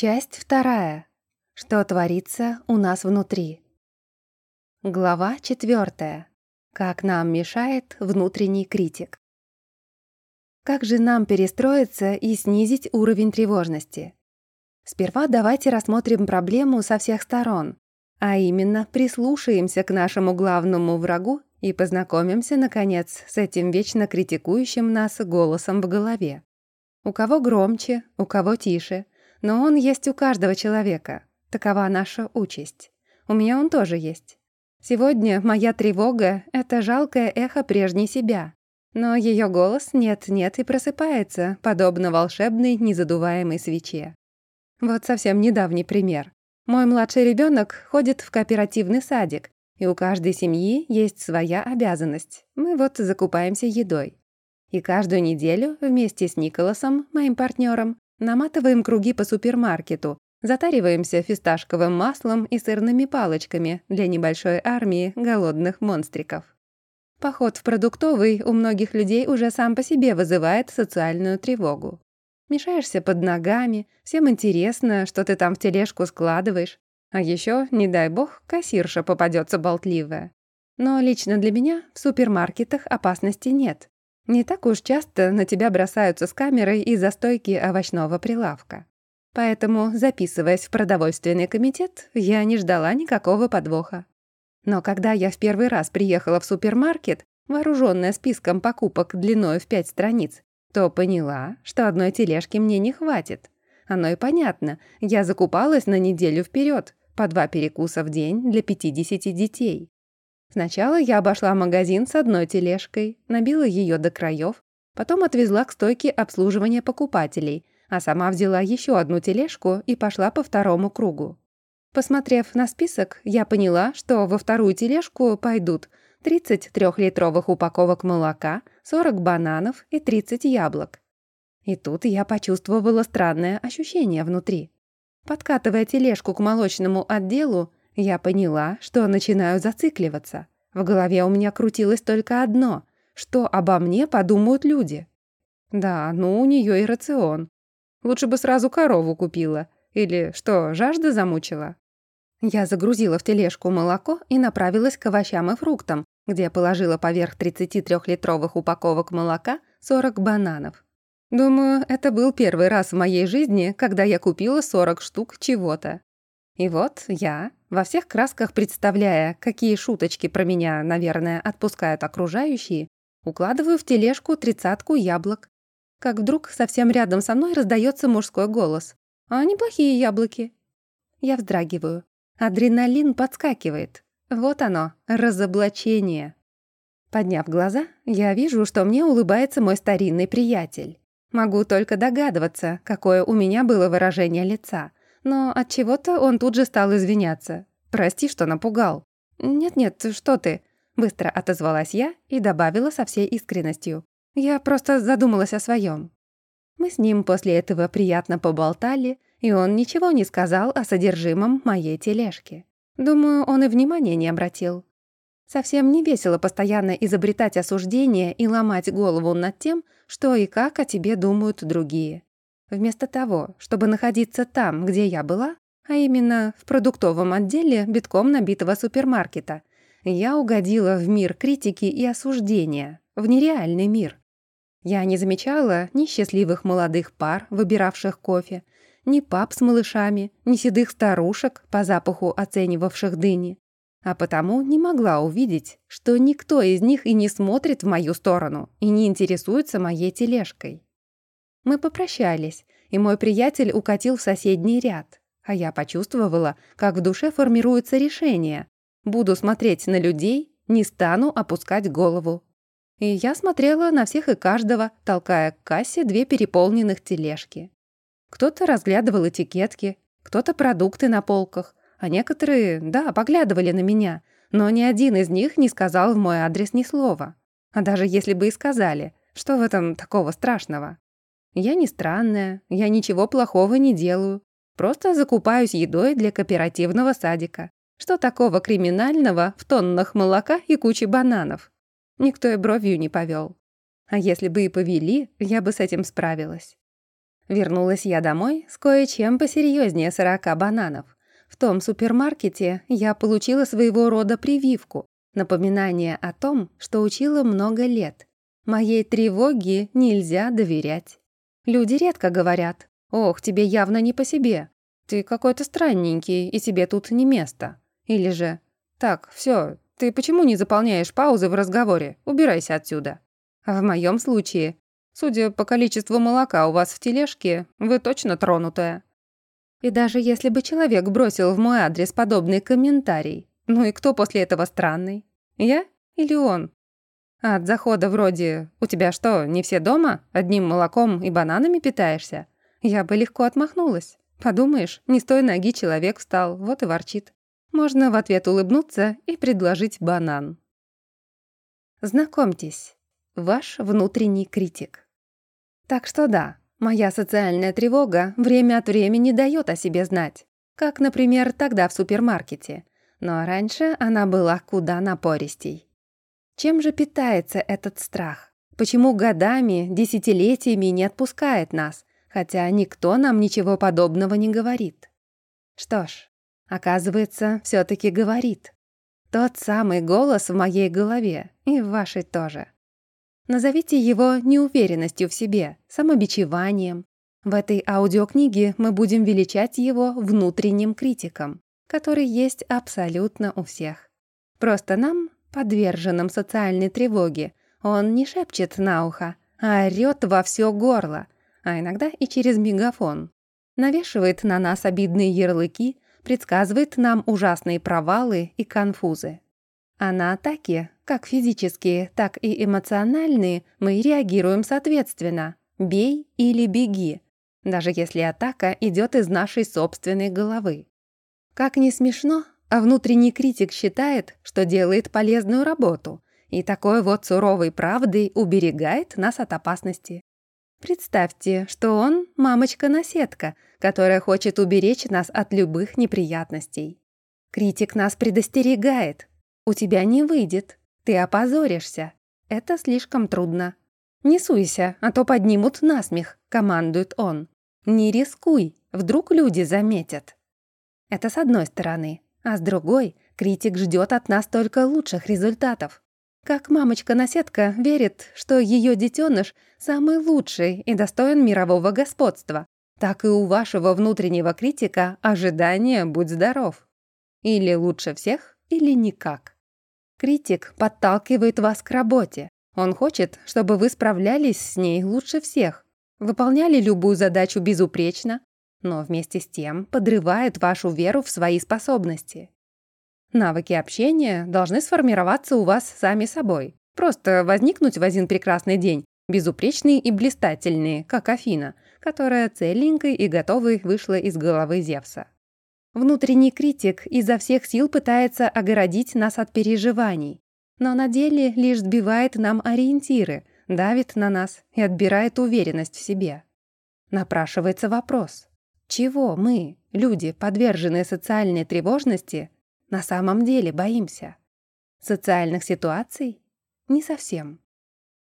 Часть вторая. Что творится у нас внутри. Глава четвертая. Как нам мешает внутренний критик. Как же нам перестроиться и снизить уровень тревожности? Сперва давайте рассмотрим проблему со всех сторон, а именно прислушаемся к нашему главному врагу и познакомимся, наконец, с этим вечно критикующим нас голосом в голове. У кого громче, у кого тише, но он есть у каждого человека. Такова наша участь. У меня он тоже есть. Сегодня моя тревога — это жалкое эхо прежней себя. Но ее голос нет-нет и просыпается, подобно волшебной незадуваемой свече. Вот совсем недавний пример. Мой младший ребенок ходит в кооперативный садик, и у каждой семьи есть своя обязанность. Мы вот закупаемся едой. И каждую неделю вместе с Николасом, моим партнером, наматываем круги по супермаркету, затариваемся фисташковым маслом и сырными палочками для небольшой армии голодных монстриков. Поход в продуктовый у многих людей уже сам по себе вызывает социальную тревогу. Мешаешься под ногами, всем интересно, что ты там в тележку складываешь, а еще, не дай бог, кассирша попадется болтливая. Но лично для меня в супермаркетах опасности нет. Не так уж часто на тебя бросаются с камерой из-за стойки овощного прилавка. Поэтому, записываясь в продовольственный комитет, я не ждала никакого подвоха. Но когда я в первый раз приехала в супермаркет, вооруженная списком покупок длиной в пять страниц, то поняла, что одной тележки мне не хватит. Оно и понятно, я закупалась на неделю вперед, по два перекуса в день для 50 детей. Сначала я обошла магазин с одной тележкой, набила ее до краев, потом отвезла к стойке обслуживания покупателей, а сама взяла еще одну тележку и пошла по второму кругу. Посмотрев на список, я поняла, что во вторую тележку пойдут 30 трехлитровых упаковок молока, 40 бананов и 30 яблок. И тут я почувствовала странное ощущение внутри. Подкатывая тележку к молочному отделу, я поняла, что начинаю зацикливаться. В голове у меня крутилось только одно — что обо мне подумают люди. Да, ну у нее и рацион. Лучше бы сразу корову купила. Или что, жажда замучила? Я загрузила в тележку молоко и направилась к овощам и фруктам, где положила поверх 33-литровых упаковок молока 40 бананов. Думаю, это был первый раз в моей жизни, когда я купила 40 штук чего-то. И вот я, во всех красках представляя, какие шуточки про меня, наверное, отпускают окружающие, укладываю в тележку тридцатку яблок. Как вдруг совсем рядом со мной раздается мужской голос. «А неплохие яблоки». Я вздрагиваю. Адреналин подскакивает. Вот оно, разоблачение. Подняв глаза, я вижу, что мне улыбается мой старинный приятель. Могу только догадываться, какое у меня было выражение лица. Но от чего-то он тут же стал извиняться. Прости, что напугал. Нет-нет, что ты? Быстро отозвалась я и добавила со всей искренностью. Я просто задумалась о своем. Мы с ним после этого приятно поболтали, и он ничего не сказал о содержимом моей тележки. Думаю, он и внимания не обратил. Совсем не весело постоянно изобретать осуждения и ломать голову над тем, что и как о тебе думают другие. Вместо того, чтобы находиться там, где я была, а именно в продуктовом отделе битком набитого супермаркета, я угодила в мир критики и осуждения, в нереальный мир. Я не замечала ни счастливых молодых пар, выбиравших кофе, ни пап с малышами, ни седых старушек, по запаху оценивавших дыни а потому не могла увидеть, что никто из них и не смотрит в мою сторону и не интересуется моей тележкой. Мы попрощались, и мой приятель укатил в соседний ряд, а я почувствовала, как в душе формируется решение. Буду смотреть на людей, не стану опускать голову. И я смотрела на всех и каждого, толкая к кассе две переполненных тележки. Кто-то разглядывал этикетки, кто-то продукты на полках, а некоторые, да, поглядывали на меня, но ни один из них не сказал в мой адрес ни слова. А даже если бы и сказали, что в этом такого страшного? Я не странная, я ничего плохого не делаю. Просто закупаюсь едой для кооперативного садика. Что такого криминального в тоннах молока и куче бананов? Никто и бровью не повел. А если бы и повели, я бы с этим справилась. Вернулась я домой с кое-чем посерьезнее сорока бананов. В том супермаркете я получила своего рода прививку, напоминание о том, что учила много лет. Моей тревоге нельзя доверять. Люди редко говорят «Ох, тебе явно не по себе. Ты какой-то странненький, и тебе тут не место». Или же «Так, все, ты почему не заполняешь паузы в разговоре? Убирайся отсюда». А в моем случае Судя по количеству молока у вас в тележке, вы точно тронутая. И даже если бы человек бросил в мой адрес подобный комментарий, ну и кто после этого странный? Я или он? От захода вроде «У тебя что, не все дома? Одним молоком и бананами питаешься?» Я бы легко отмахнулась. Подумаешь, не с ноги человек встал, вот и ворчит. Можно в ответ улыбнуться и предложить банан. Знакомьтесь, ваш внутренний критик. Так что да, моя социальная тревога время от времени дает о себе знать. Как, например, тогда в супермаркете. Но раньше она была куда напористей. Чем же питается этот страх? Почему годами, десятилетиями не отпускает нас, хотя никто нам ничего подобного не говорит? Что ж, оказывается, все таки говорит. Тот самый голос в моей голове и в вашей тоже. Назовите его неуверенностью в себе, самобичеванием. В этой аудиокниге мы будем величать его внутренним критиком, который есть абсолютно у всех. Просто нам, подверженным социальной тревоге, он не шепчет на ухо, а орёт во всё горло, а иногда и через мегафон. Навешивает на нас обидные ярлыки, предсказывает нам ужасные провалы и конфузы. А на атаки как физические, так и эмоциональные, мы реагируем соответственно. Бей или беги, даже если атака идет из нашей собственной головы. Как ни смешно, а внутренний критик считает, что делает полезную работу, и такой вот суровой правдой уберегает нас от опасности. Представьте, что он — мамочка-наседка, которая хочет уберечь нас от любых неприятностей. Критик нас предостерегает. У тебя не выйдет, ты опозоришься. Это слишком трудно. Не суйся, а то поднимут насмех, командует он. Не рискуй, вдруг люди заметят. Это с одной стороны, а с другой критик ждет от нас только лучших результатов. Как мамочка-наседка верит, что ее детеныш самый лучший и достоин мирового господства, так и у вашего внутреннего критика ожидание «будь здоров». Или лучше всех, или никак. Критик подталкивает вас к работе. Он хочет, чтобы вы справлялись с ней лучше всех, выполняли любую задачу безупречно, но вместе с тем подрывает вашу веру в свои способности. Навыки общения должны сформироваться у вас сами собой. Просто возникнуть в один прекрасный день, безупречные и блистательные, как Афина, которая целенькой и готовой вышла из головы Зевса. Внутренний критик изо всех сил пытается огородить нас от переживаний, но на деле лишь сбивает нам ориентиры, давит на нас и отбирает уверенность в себе. Напрашивается вопрос, чего мы, люди, подверженные социальной тревожности, на самом деле боимся? Социальных ситуаций? Не совсем.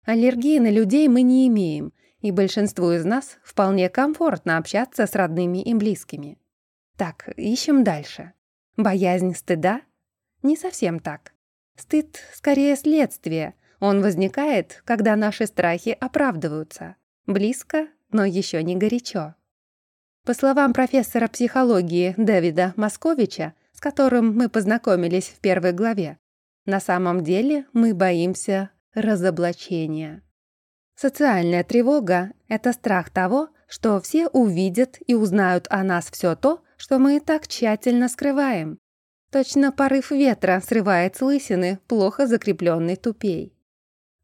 Аллергии на людей мы не имеем, и большинству из нас вполне комфортно общаться с родными и близкими. Так, ищем дальше. Боязнь стыда? Не совсем так. Стыд скорее следствие. Он возникает, когда наши страхи оправдываются. Близко, но еще не горячо. По словам профессора психологии Дэвида Московича, с которым мы познакомились в первой главе, на самом деле мы боимся разоблачения. Социальная тревога — это страх того, что все увидят и узнают о нас все то, что мы так тщательно скрываем. Точно порыв ветра срывает с лысины плохо закрепленный тупей.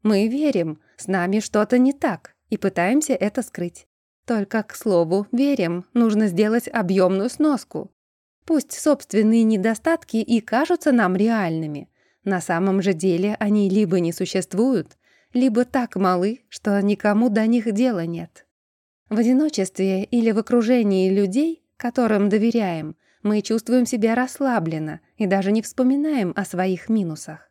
Мы верим, с нами что-то не так, и пытаемся это скрыть. Только, к слову, верим, нужно сделать объемную сноску. Пусть собственные недостатки и кажутся нам реальными, на самом же деле они либо не существуют, либо так малы, что никому до них дела нет. В одиночестве или в окружении людей которым доверяем, мы чувствуем себя расслабленно и даже не вспоминаем о своих минусах.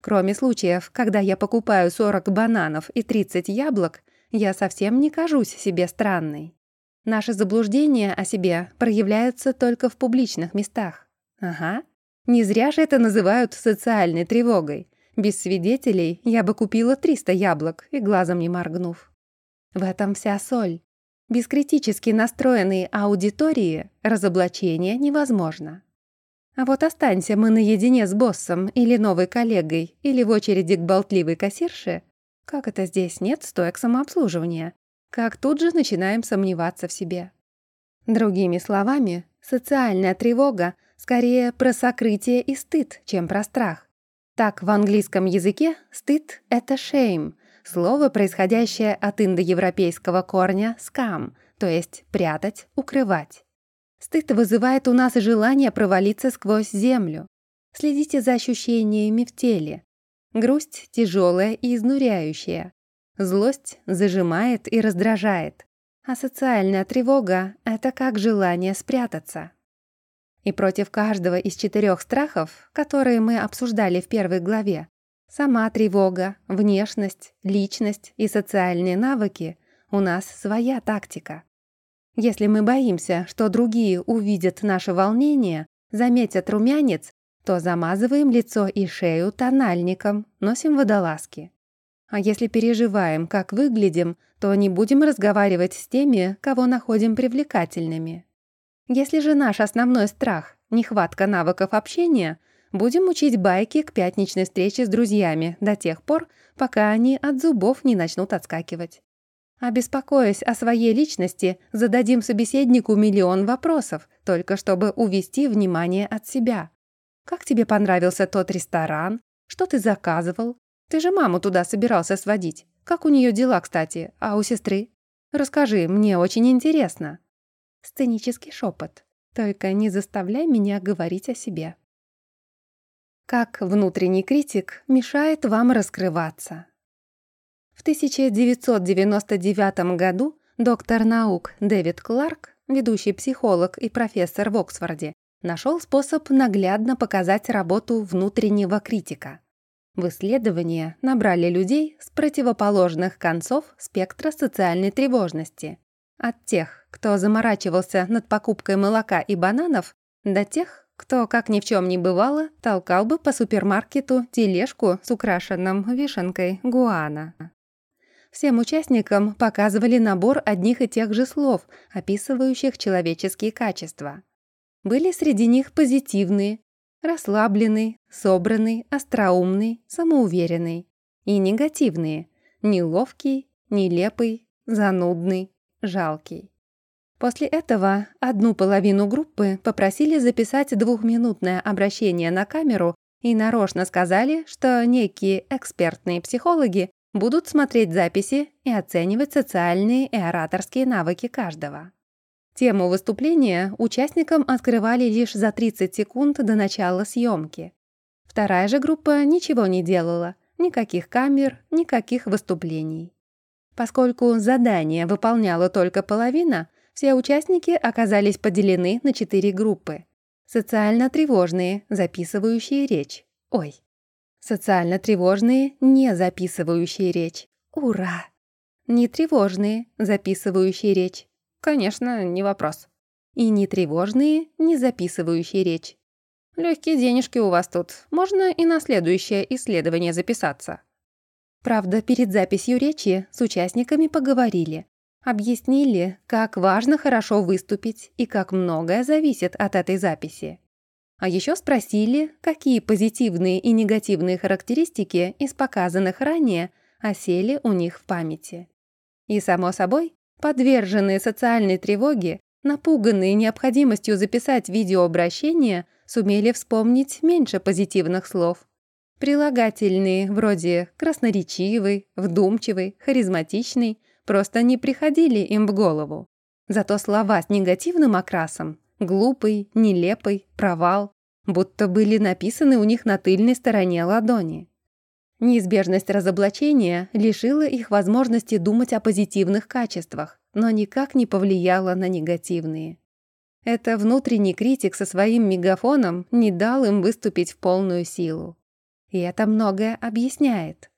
Кроме случаев, когда я покупаю 40 бананов и 30 яблок, я совсем не кажусь себе странной. Наши заблуждения о себе проявляются только в публичных местах. Ага. Не зря же это называют социальной тревогой. Без свидетелей я бы купила 300 яблок и глазом не моргнув. В этом вся соль. Без критически настроенной аудитории разоблачение невозможно. А вот останься мы наедине с боссом или новой коллегой, или в очереди к болтливой кассирше, как это здесь нет стоек самообслуживания, как тут же начинаем сомневаться в себе. Другими словами, социальная тревога скорее про сокрытие и стыд, чем про страх. Так в английском языке стыд — это shame, слово, происходящее от индоевропейского корня «скам», то есть прятать, укрывать. Стыд вызывает у нас желание провалиться сквозь землю. Следите за ощущениями в теле. Грусть тяжелая и изнуряющая. Злость зажимает и раздражает. А социальная тревога — это как желание спрятаться. И против каждого из четырех страхов, которые мы обсуждали в первой главе, сама тревога, внешность, личность и социальные навыки, у нас своя тактика. Если мы боимся, что другие увидят наше волнение, заметят румянец, то замазываем лицо и шею тональником, носим водолазки. А если переживаем, как выглядим, то не будем разговаривать с теми, кого находим привлекательными. Если же наш основной страх — нехватка навыков общения, будем учить байки к пятничной встрече с друзьями до тех пор, пока они от зубов не начнут отскакивать. А о своей личности, зададим собеседнику миллион вопросов, только чтобы увести внимание от себя. Как тебе понравился тот ресторан? Что ты заказывал? Ты же маму туда собирался сводить. Как у нее дела, кстати, а у сестры? Расскажи, мне очень интересно. Сценический шепот. Только не заставляй меня говорить о себе. Как внутренний критик мешает вам раскрываться? В 1999 году доктор наук Дэвид Кларк, ведущий психолог и профессор в Оксфорде, нашел способ наглядно показать работу внутреннего критика. В исследование набрали людей с противоположных концов спектра социальной тревожности. От тех, кто заморачивался над покупкой молока и бананов, до тех, кто, как ни в чем не бывало, толкал бы по супермаркету тележку с украшенным вишенкой гуана. Всем участникам показывали набор одних и тех же слов, описывающих человеческие качества. Были среди них позитивные, расслабленный, собранный, остроумный, самоуверенный. И негативные, неловкий, нелепый, занудный, жалкий. После этого одну половину группы попросили записать двухминутное обращение на камеру и нарочно сказали, что некие экспертные психологи будут смотреть записи и оценивать социальные и ораторские навыки каждого. Тему выступления участникам открывали лишь за 30 секунд до начала съемки. Вторая же группа ничего не делала, никаких камер, никаких выступлений. Поскольку задание выполняла только половина, все участники оказались поделены на четыре группы. Социально тревожные, записывающие речь. Ой, Социально тревожные, не записывающие речь. Ура! Нетревожные, записывающие речь. Конечно, не вопрос. И нетревожные, не записывающие речь. Легкие денежки у вас тут. Можно и на следующее исследование записаться. Правда, перед записью речи с участниками поговорили. Объяснили, как важно хорошо выступить и как многое зависит от этой записи. А еще спросили, какие позитивные и негативные характеристики из показанных ранее осели у них в памяти. И, само собой, подверженные социальной тревоге, напуганные необходимостью записать видеообращение, сумели вспомнить меньше позитивных слов. Прилагательные, вроде красноречивый, вдумчивый, харизматичный, просто не приходили им в голову. Зато слова с негативным окрасом Глупый, нелепый, провал. Будто были написаны у них на тыльной стороне ладони. Неизбежность разоблачения лишила их возможности думать о позитивных качествах, но никак не повлияла на негативные. Это внутренний критик со своим мегафоном не дал им выступить в полную силу. И это многое объясняет.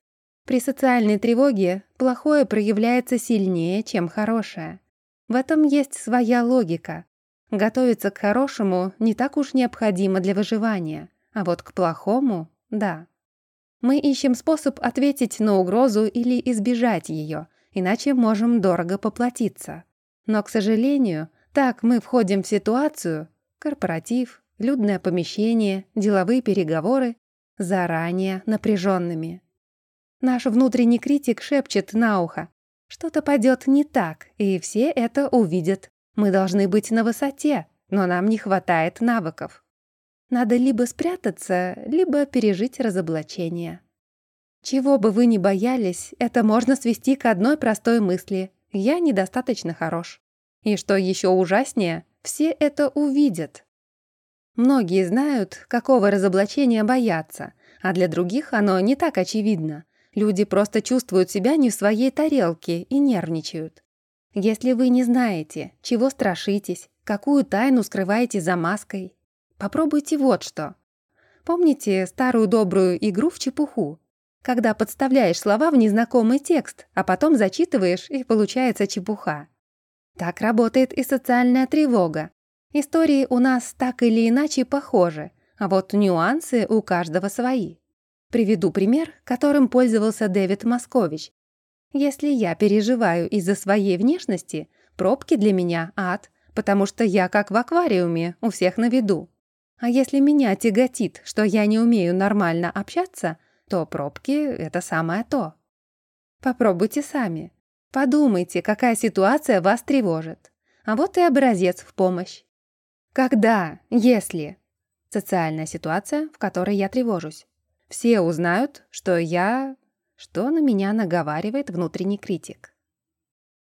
При социальной тревоге плохое проявляется сильнее, чем хорошее. В этом есть своя логика. Готовиться к хорошему не так уж необходимо для выживания, а вот к плохому — да. Мы ищем способ ответить на угрозу или избежать ее, иначе можем дорого поплатиться. Но, к сожалению, так мы входим в ситуацию — корпоратив, людное помещение, деловые переговоры — заранее напряженными. Наш внутренний критик шепчет на ухо. Что-то пойдет не так, и все это увидят. Мы должны быть на высоте, но нам не хватает навыков. Надо либо спрятаться, либо пережить разоблачение. Чего бы вы ни боялись, это можно свести к одной простой мысли «я недостаточно хорош». И что еще ужаснее, все это увидят. Многие знают, какого разоблачения боятся, а для других оно не так очевидно. Люди просто чувствуют себя не в своей тарелке и нервничают. Если вы не знаете, чего страшитесь, какую тайну скрываете за маской, попробуйте вот что. Помните старую добрую игру в чепуху? Когда подставляешь слова в незнакомый текст, а потом зачитываешь, и получается чепуха. Так работает и социальная тревога. Истории у нас так или иначе похожи, а вот нюансы у каждого свои. Приведу пример, которым пользовался Дэвид Москович. Если я переживаю из-за своей внешности, пробки для меня ад, потому что я как в аквариуме, у всех на виду. А если меня тяготит, что я не умею нормально общаться, то пробки — это самое то. Попробуйте сами. Подумайте, какая ситуация вас тревожит. А вот и образец в помощь. Когда, если... Социальная ситуация, в которой я тревожусь. Все узнают, что я... Что на меня наговаривает внутренний критик.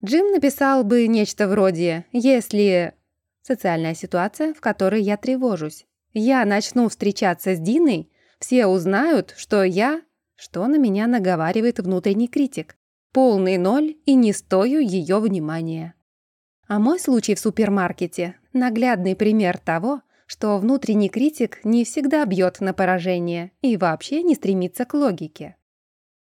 Джим написал бы нечто вроде «Если...» Социальная ситуация, в которой я тревожусь. Я начну встречаться с Диной, все узнают, что я... Что на меня наговаривает внутренний критик. Полный ноль и не стою ее внимания. А мой случай в супермаркете – наглядный пример того, что внутренний критик не всегда бьет на поражение и вообще не стремится к логике.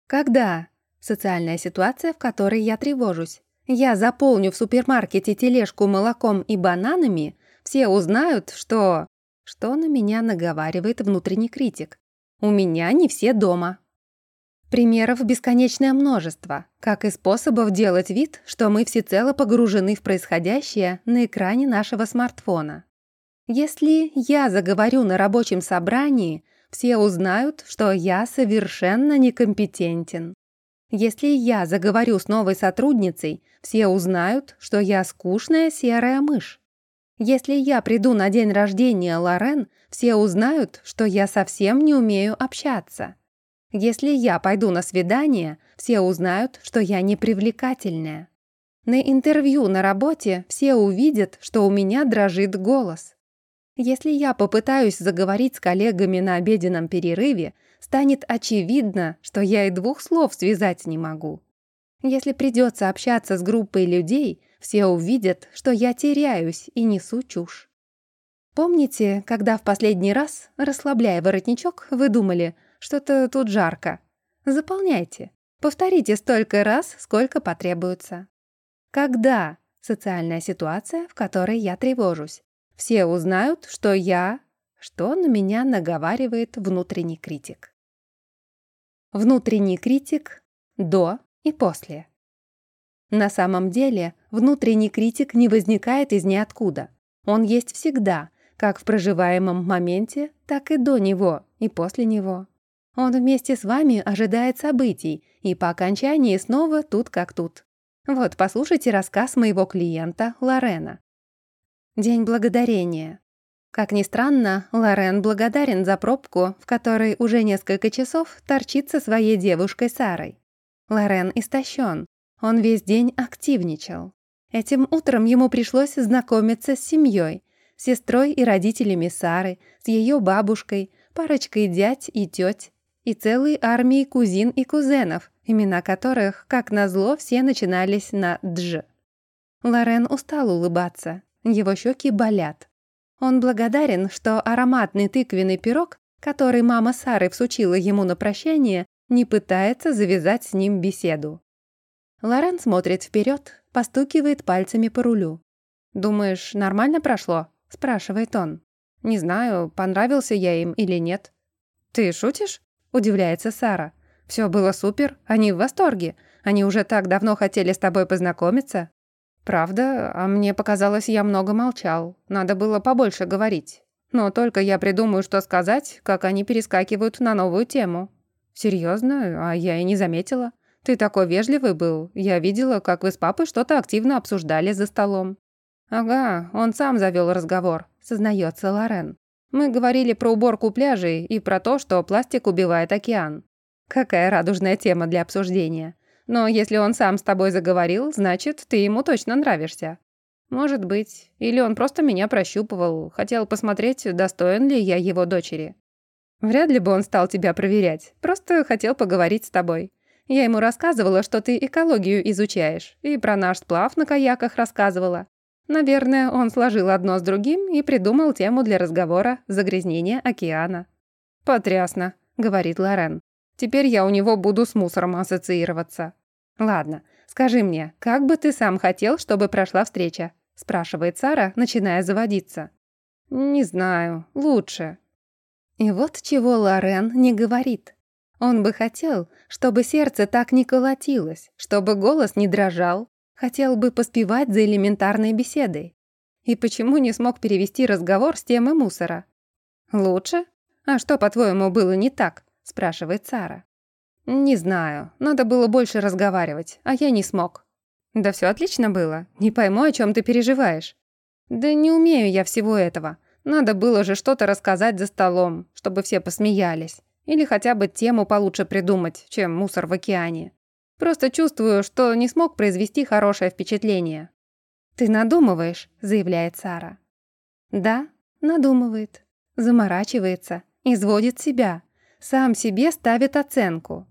Когда? Социальная ситуация, в которой я тревожусь. Я заполню в супермаркете тележку молоком и бананами, все узнают, что... Что на меня наговаривает внутренний критик. У меня не все дома. Примеров бесконечное множество, как и способов делать вид, что мы всецело погружены в происходящее на экране нашего смартфона. Если я заговорю на рабочем собрании, все узнают, что я совершенно некомпетентен. Если я заговорю с новой сотрудницей, все узнают, что я скучная серая мышь. Если я приду на день рождения Лорен, все узнают, что я совсем не умею общаться. Если я пойду на свидание, все узнают, что я непривлекательная. На интервью на работе все увидят, что у меня дрожит голос. Если я попытаюсь заговорить с коллегами на обеденном перерыве, станет очевидно, что я и двух слов связать не могу. Если придется общаться с группой людей, все увидят, что я теряюсь и несу чушь. Помните, когда в последний раз, расслабляя воротничок, вы думали «что-то тут жарко»? Заполняйте. Повторите столько раз, сколько потребуется. Когда социальная ситуация, в которой я тревожусь? Все узнают, что я... Что на меня наговаривает внутренний критик. Внутренний критик до и после. На самом деле, внутренний критик не возникает из ниоткуда. Он есть всегда, как в проживаемом моменте, так и до него и после него. Он вместе с вами ожидает событий, и по окончании снова тут как тут. Вот, послушайте рассказ моего клиента Лорена. День благодарения. Как ни странно, Лорен благодарен за пробку, в которой уже несколько часов торчит со своей девушкой Сарой. Лорен истощен. Он весь день активничал. Этим утром ему пришлось знакомиться с семьей, сестрой и родителями Сары, с ее бабушкой, парочкой дядь и теть, и целой армией кузин и кузенов, имена которых, как назло, все начинались на «дж». Лорен устал улыбаться, его щеки болят. Он благодарен, что ароматный тыквенный пирог, который мама Сары всучила ему на прощание, не пытается завязать с ним беседу. Лорен смотрит вперед, постукивает пальцами по рулю. «Думаешь, нормально прошло?» – спрашивает он. «Не знаю, понравился я им или нет». «Ты шутишь?» – удивляется Сара. «Все было супер, они в восторге. Они уже так давно хотели с тобой познакомиться». «Правда? А мне показалось, я много молчал. Надо было побольше говорить. Но только я придумаю, что сказать, как они перескакивают на новую тему». «Серьезно? А я и не заметила. Ты такой вежливый был. Я видела, как вы с папой что-то активно обсуждали за столом». «Ага, он сам завел разговор», — сознается Лорен. «Мы говорили про уборку пляжей и про то, что пластик убивает океан. Какая радужная тема для обсуждения. Но если он сам с тобой заговорил, значит, ты ему точно нравишься. Может быть. Или он просто меня прощупывал, хотел посмотреть, достоин ли я его дочери. Вряд ли бы он стал тебя проверять, просто хотел поговорить с тобой. Я ему рассказывала, что ты экологию изучаешь, и про наш сплав на каяках рассказывала. Наверное, он сложил одно с другим и придумал тему для разговора «Загрязнение океана». «Потрясно», — говорит Лорен. Теперь я у него буду с мусором ассоциироваться. Ладно, скажи мне, как бы ты сам хотел, чтобы прошла встреча? Спрашивает Сара, начиная заводиться. Не знаю, лучше. И вот чего Лорен не говорит. Он бы хотел, чтобы сердце так не колотилось, чтобы голос не дрожал, хотел бы поспевать за элементарной беседой. И почему не смог перевести разговор с темы мусора? Лучше? А что, по-твоему, было не так? — спрашивает Сара. «Не знаю. Надо было больше разговаривать, а я не смог». «Да все отлично было. Не пойму, о чем ты переживаешь». «Да не умею я всего этого. Надо было же что-то рассказать за столом, чтобы все посмеялись. Или хотя бы тему получше придумать, чем мусор в океане. Просто чувствую, что не смог произвести хорошее впечатление». «Ты надумываешь», — заявляет Сара. «Да, надумывает, заморачивается, изводит себя, сам себе ставит оценку.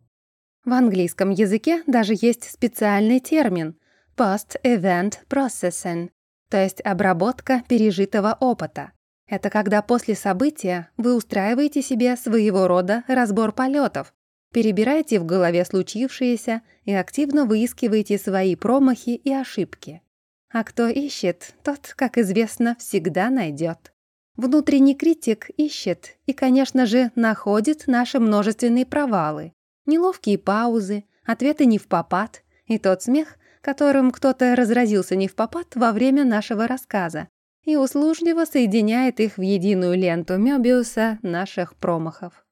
В английском языке даже есть специальный термин «post event processing», то есть обработка пережитого опыта. Это когда после события вы устраиваете себе своего рода разбор полетов, перебираете в голове случившееся и активно выискиваете свои промахи и ошибки. А кто ищет, тот, как известно, всегда найдет. Внутренний критик ищет и, конечно же, находит наши множественные провалы, неловкие паузы, ответы не в попад и тот смех, которым кто-то разразился не в попад во время нашего рассказа и услужливо соединяет их в единую ленту Мёбиуса наших промахов.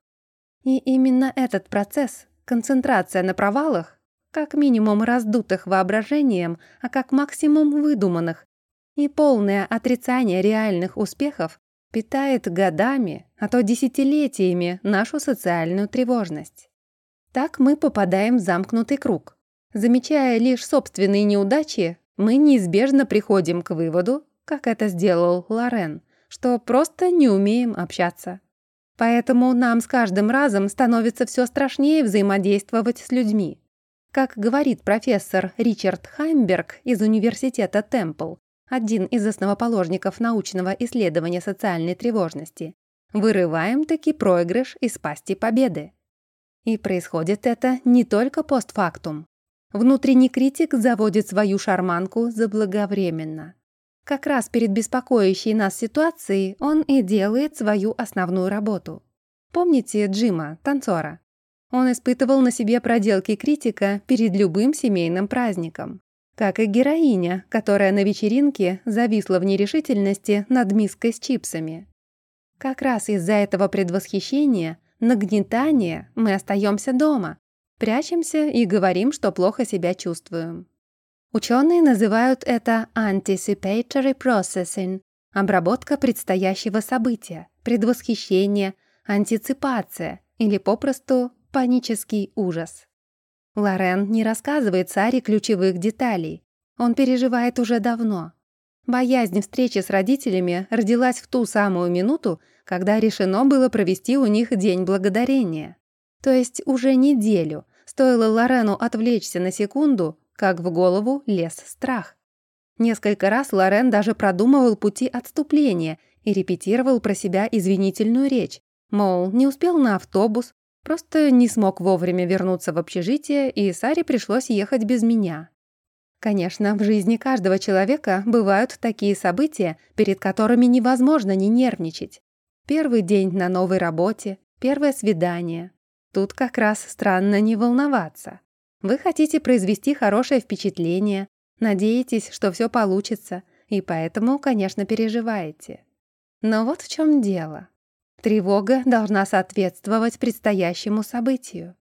И именно этот процесс, концентрация на провалах, как минимум раздутых воображением, а как максимум выдуманных, и полное отрицание реальных успехов питает годами, а то десятилетиями нашу социальную тревожность. Так мы попадаем в замкнутый круг. Замечая лишь собственные неудачи, мы неизбежно приходим к выводу, как это сделал Лорен, что просто не умеем общаться. Поэтому нам с каждым разом становится все страшнее взаимодействовать с людьми. Как говорит профессор Ричард Хаймберг из университета Темпл, один из основоположников научного исследования социальной тревожности, вырываем таки проигрыш из пасти победы. И происходит это не только постфактум. Внутренний критик заводит свою шарманку заблаговременно. Как раз перед беспокоящей нас ситуацией он и делает свою основную работу. Помните Джима, танцора? Он испытывал на себе проделки критика перед любым семейным праздником как и героиня, которая на вечеринке зависла в нерешительности над миской с чипсами. Как раз из-за этого предвосхищения, нагнетания мы остаемся дома, прячемся и говорим, что плохо себя чувствуем. Ученые называют это anticipatory processing – обработка предстоящего события, предвосхищение, антиципация или попросту панический ужас. Лорен не рассказывает Саре ключевых деталей. Он переживает уже давно. Боязнь встречи с родителями родилась в ту самую минуту, когда решено было провести у них День Благодарения. То есть уже неделю, стоило Лорену отвлечься на секунду, как в голову лез страх. Несколько раз Лорен даже продумывал пути отступления и репетировал про себя извинительную речь, мол, не успел на автобус, Просто не смог вовремя вернуться в общежитие, и Саре пришлось ехать без меня. Конечно, в жизни каждого человека бывают такие события, перед которыми невозможно не нервничать. Первый день на новой работе, первое свидание. Тут как раз странно не волноваться. Вы хотите произвести хорошее впечатление, надеетесь, что все получится, и поэтому, конечно, переживаете. Но вот в чем дело. Тревога должна соответствовать предстоящему событию.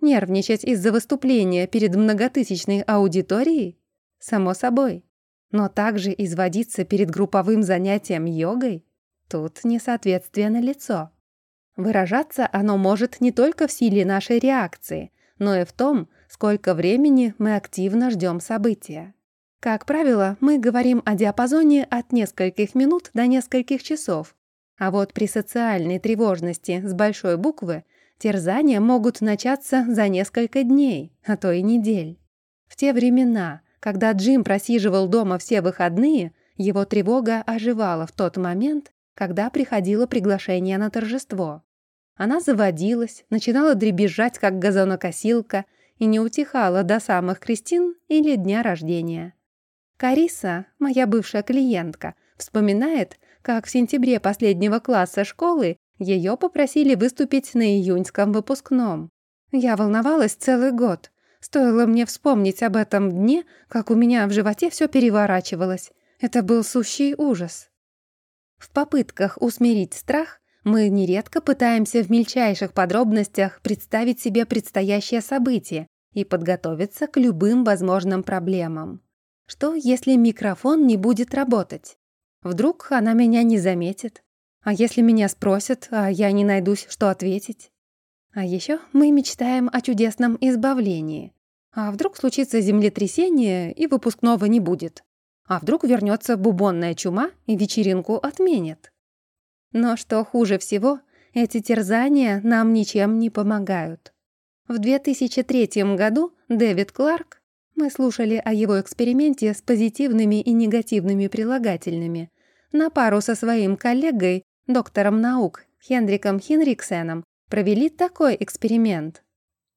Нервничать из-за выступления перед многотысячной аудиторией? Само собой. Но также изводиться перед групповым занятием йогой? Тут несоответствие на лицо. Выражаться оно может не только в силе нашей реакции, но и в том, сколько времени мы активно ждем события. Как правило, мы говорим о диапазоне от нескольких минут до нескольких часов. А вот при социальной тревожности с большой буквы терзания могут начаться за несколько дней, а то и недель. В те времена, когда Джим просиживал дома все выходные, его тревога оживала в тот момент, когда приходило приглашение на торжество. Она заводилась, начинала дребезжать, как газонокосилка, и не утихала до самых крестин или дня рождения. Кариса, моя бывшая клиентка, вспоминает, как в сентябре последнего класса школы ее попросили выступить на июньском выпускном. Я волновалась целый год. Стоило мне вспомнить об этом дне, как у меня в животе все переворачивалось. Это был сущий ужас. В попытках усмирить страх мы нередко пытаемся в мельчайших подробностях представить себе предстоящее событие и подготовиться к любым возможным проблемам. Что, если микрофон не будет работать? Вдруг она меня не заметит? А если меня спросят, а я не найдусь, что ответить? А еще мы мечтаем о чудесном избавлении. А вдруг случится землетрясение, и выпускного не будет? А вдруг вернется бубонная чума, и вечеринку отменят? Но что хуже всего, эти терзания нам ничем не помогают. В 2003 году Дэвид Кларк мы слушали о его эксперименте с позитивными и негативными прилагательными. На пару со своим коллегой, доктором наук Хендриком Хинриксеном, провели такой эксперимент.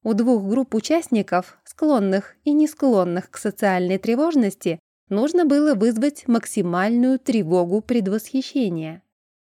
У двух групп участников, склонных и не склонных к социальной тревожности, нужно было вызвать максимальную тревогу предвосхищения.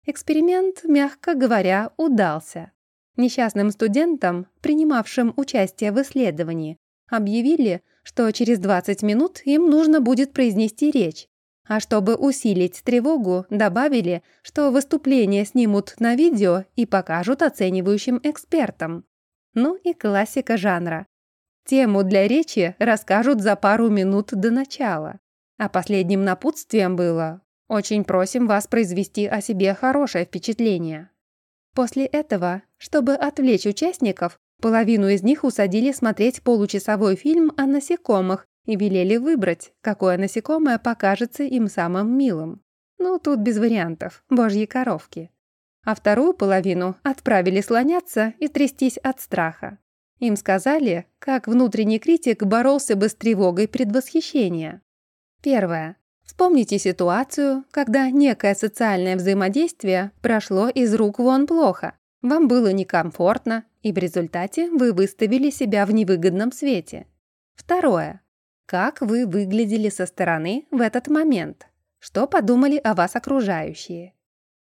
Эксперимент, мягко говоря, удался. Несчастным студентам, принимавшим участие в исследовании, объявили, что через 20 минут им нужно будет произнести речь. А чтобы усилить тревогу, добавили, что выступление снимут на видео и покажут оценивающим экспертам. Ну и классика жанра. Тему для речи расскажут за пару минут до начала. А последним напутствием было «Очень просим вас произвести о себе хорошее впечатление». После этого, чтобы отвлечь участников, Половину из них усадили смотреть получасовой фильм о насекомых и велели выбрать, какое насекомое покажется им самым милым. Ну, тут без вариантов, божьи коровки. А вторую половину отправили слоняться и трястись от страха. Им сказали, как внутренний критик боролся бы с тревогой предвосхищения. Первое. Вспомните ситуацию, когда некое социальное взаимодействие прошло из рук вон плохо. Вам было некомфортно, и в результате вы выставили себя в невыгодном свете. Второе. Как вы выглядели со стороны в этот момент? Что подумали о вас окружающие?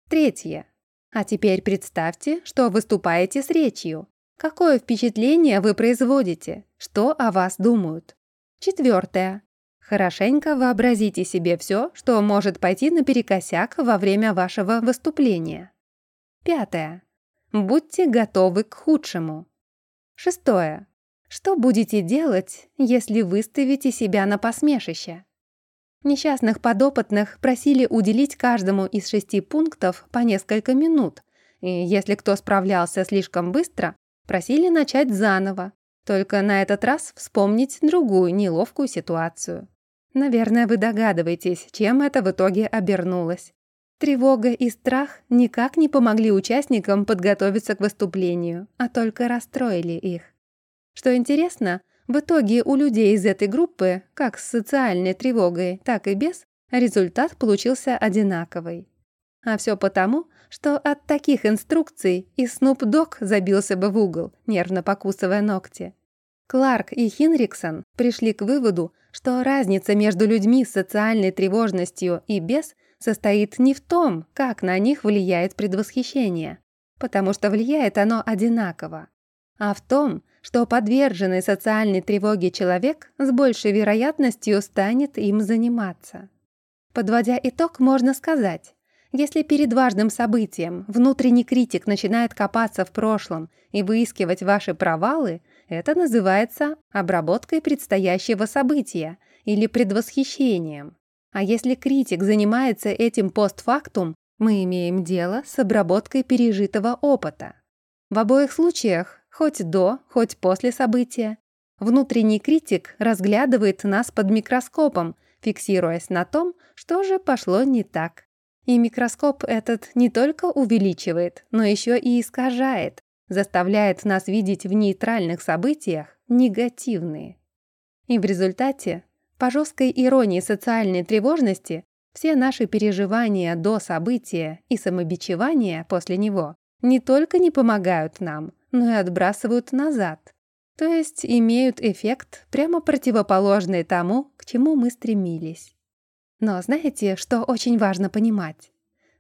Третье. А теперь представьте, что выступаете с речью. Какое впечатление вы производите? Что о вас думают? Четвертое. Хорошенько вообразите себе все, что может пойти наперекосяк во время вашего выступления. Пятое. Будьте готовы к худшему. Шестое. Что будете делать, если выставите себя на посмешище? Несчастных подопытных просили уделить каждому из шести пунктов по несколько минут, и если кто справлялся слишком быстро, просили начать заново, только на этот раз вспомнить другую неловкую ситуацию. Наверное, вы догадываетесь, чем это в итоге обернулось. Тревога и страх никак не помогли участникам подготовиться к выступлению, а только расстроили их. Что интересно, в итоге у людей из этой группы, как с социальной тревогой, так и без, результат получился одинаковый. А все потому, что от таких инструкций и Снуп Дог забился бы в угол, нервно покусывая ногти. Кларк и Хинриксон пришли к выводу, что разница между людьми с социальной тревожностью и без состоит не в том, как на них влияет предвосхищение, потому что влияет оно одинаково, а в том, что подверженный социальной тревоге человек с большей вероятностью станет им заниматься. Подводя итог, можно сказать, если перед важным событием внутренний критик начинает копаться в прошлом и выискивать ваши провалы, это называется обработкой предстоящего события или предвосхищением. А если критик занимается этим постфактум, мы имеем дело с обработкой пережитого опыта. В обоих случаях, хоть до, хоть после события, внутренний критик разглядывает нас под микроскопом, фиксируясь на том, что же пошло не так. И микроскоп этот не только увеличивает, но еще и искажает, заставляет нас видеть в нейтральных событиях негативные. И в результате, по жесткой иронии социальной тревожности, все наши переживания до события и самобичевания после него не только не помогают нам, но и отбрасывают назад, то есть имеют эффект прямо противоположный тому, к чему мы стремились. Но знаете, что очень важно понимать?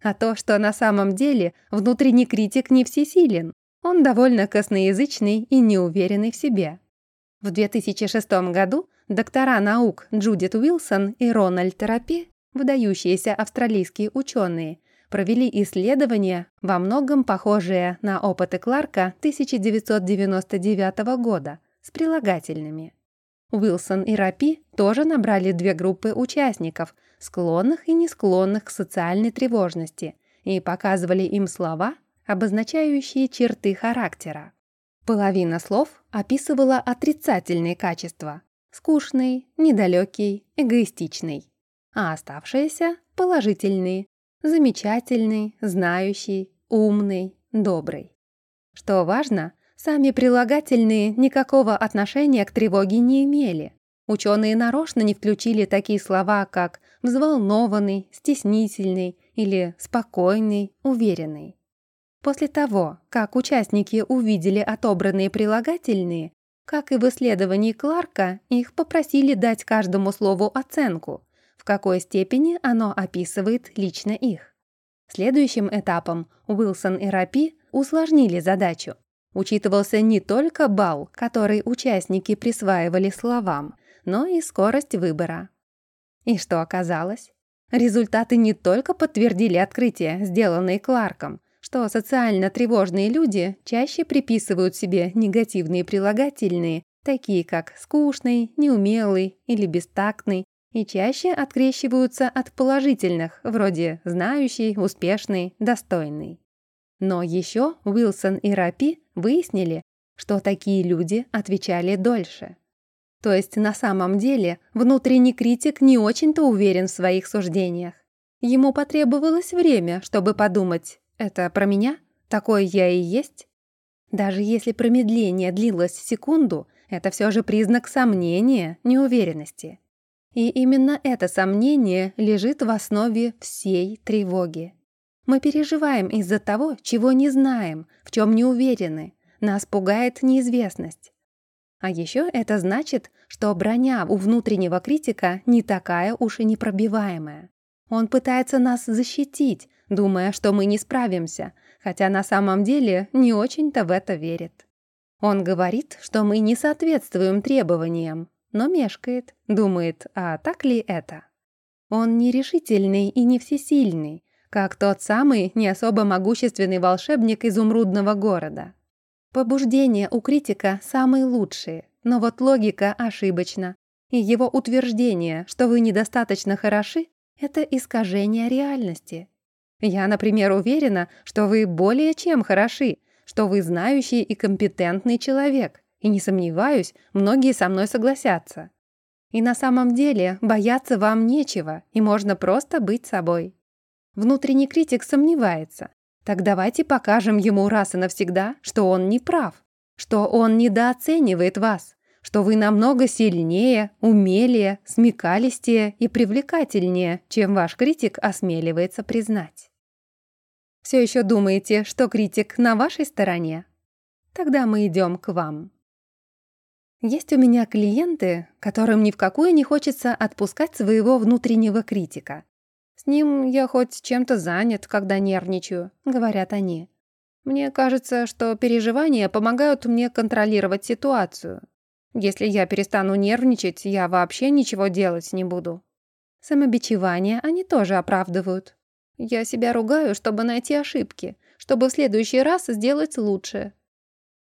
А то, что на самом деле внутренний критик не всесилен, он довольно косноязычный и неуверенный в себе. В 2006 году доктора наук Джудит Уилсон и Рональд Терапи, выдающиеся австралийские ученые, провели исследования, во многом похожие на опыты Кларка 1999 года, с прилагательными. Уилсон и Рапи тоже набрали две группы участников, склонных и не склонных к социальной тревожности, и показывали им слова, обозначающие черты характера. Половина слов описывала отрицательные качества – скучный, недалекий, эгоистичный, а оставшиеся – положительные – замечательный, знающий, умный, добрый. Что важно, сами прилагательные никакого отношения к тревоге не имели. Ученые нарочно не включили такие слова, как «взволнованный», «стеснительный» или «спокойный», «уверенный». После того, как участники увидели отобранные прилагательные, как и в исследовании Кларка, их попросили дать каждому слову оценку, в какой степени оно описывает лично их. Следующим этапом Уилсон и Рапи усложнили задачу. Учитывался не только балл, который участники присваивали словам, но и скорость выбора. И что оказалось? Результаты не только подтвердили открытия, сделанные Кларком, что социально тревожные люди чаще приписывают себе негативные прилагательные, такие как «скучный», «неумелый» или «бестактный», и чаще открещиваются от положительных, вроде «знающий», «успешный», «достойный». Но еще Уилсон и Рапи выяснили, что такие люди отвечали дольше. То есть на самом деле внутренний критик не очень-то уверен в своих суждениях. Ему потребовалось время, чтобы подумать, это про меня? Такой я и есть? Даже если промедление длилось секунду, это все же признак сомнения, неуверенности. И именно это сомнение лежит в основе всей тревоги. Мы переживаем из-за того, чего не знаем, в чем не уверены. Нас пугает неизвестность. А еще это значит, что броня у внутреннего критика не такая уж и непробиваемая. Он пытается нас защитить, думая, что мы не справимся, хотя на самом деле не очень-то в это верит. Он говорит, что мы не соответствуем требованиям, но мешкает, думает, а так ли это? Он нерешительный и не всесильный, как тот самый не особо могущественный волшебник изумрудного города. Побуждения у критика самые лучшие, но вот логика ошибочна, и его утверждение, что вы недостаточно хороши, это искажение реальности. Я, например, уверена, что вы более чем хороши, что вы знающий и компетентный человек, и не сомневаюсь, многие со мной согласятся. И на самом деле бояться вам нечего, и можно просто быть собой. Внутренний критик сомневается. Так давайте покажем ему раз и навсегда, что он не прав, что он недооценивает вас, что вы намного сильнее, умелее, смекалистее и привлекательнее, чем ваш критик осмеливается признать. Все еще думаете, что критик на вашей стороне? Тогда мы идем к вам. Есть у меня клиенты, которым ни в какую не хочется отпускать своего внутреннего критика. «С ним я хоть чем-то занят, когда нервничаю», — говорят они. «Мне кажется, что переживания помогают мне контролировать ситуацию. Если я перестану нервничать, я вообще ничего делать не буду». Самобичевание они тоже оправдывают. Я себя ругаю, чтобы найти ошибки, чтобы в следующий раз сделать лучше.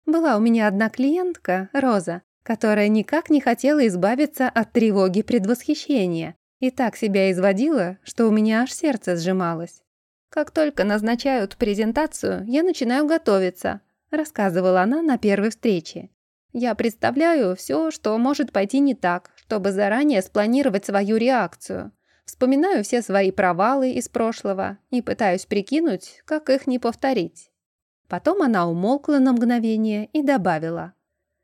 Была у меня одна клиентка, Роза, которая никак не хотела избавиться от тревоги предвосхищения и так себя изводила, что у меня аж сердце сжималось. «Как только назначают презентацию, я начинаю готовиться», рассказывала она на первой встрече. «Я представляю все, что может пойти не так, чтобы заранее спланировать свою реакцию. Вспоминаю все свои провалы из прошлого и пытаюсь прикинуть, как их не повторить». Потом она умолкла на мгновение и добавила.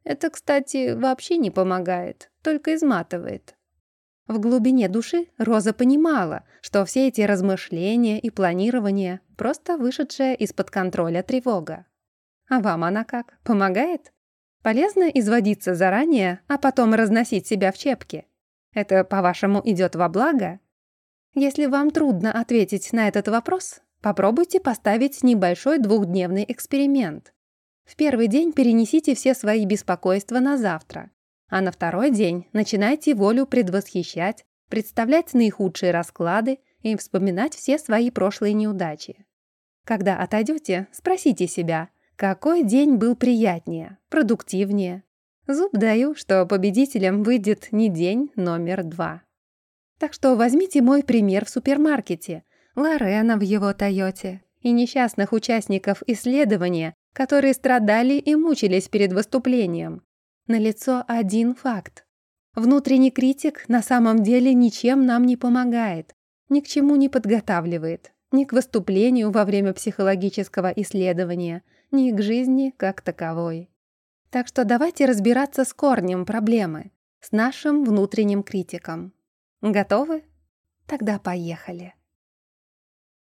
Это, кстати, вообще не помогает, только изматывает. В глубине души Роза понимала, что все эти размышления и планирование – просто вышедшая из-под контроля тревога. А вам она как, помогает? Полезно изводиться заранее, а потом разносить себя в чепке? Это, по-вашему, идет во благо? Если вам трудно ответить на этот вопрос, попробуйте поставить небольшой двухдневный эксперимент. В первый день перенесите все свои беспокойства на завтра, а на второй день начинайте волю предвосхищать, представлять наихудшие расклады и вспоминать все свои прошлые неудачи. Когда отойдете, спросите себя, какой день был приятнее, продуктивнее. Зуб даю, что победителем выйдет не день номер два. Так что возьмите мой пример в супермаркете, Лорена в его Тойоте и несчастных участников исследования, которые страдали и мучились перед выступлением. Налицо один факт. Внутренний критик на самом деле ничем нам не помогает, ни к чему не подготавливает, ни к выступлению во время психологического исследования, ни к жизни как таковой. Так что давайте разбираться с корнем проблемы, с нашим внутренним критиком. Готовы? Тогда поехали.